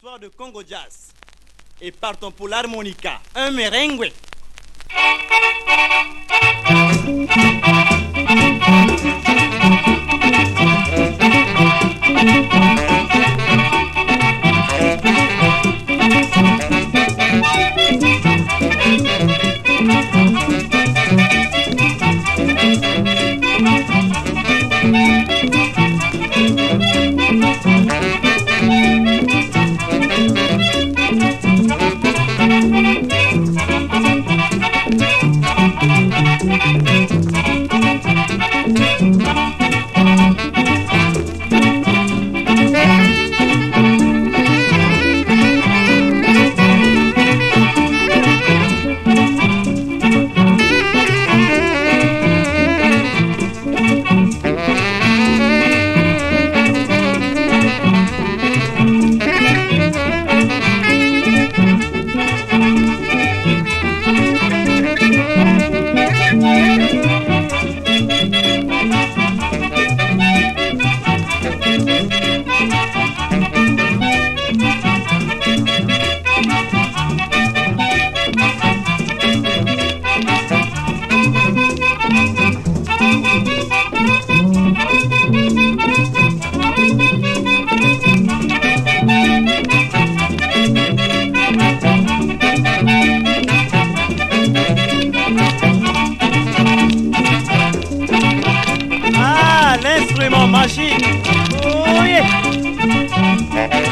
l'histoire de Congo Jazz. Et partons pour l'harmonica, un merengue. machine. Oh yeah.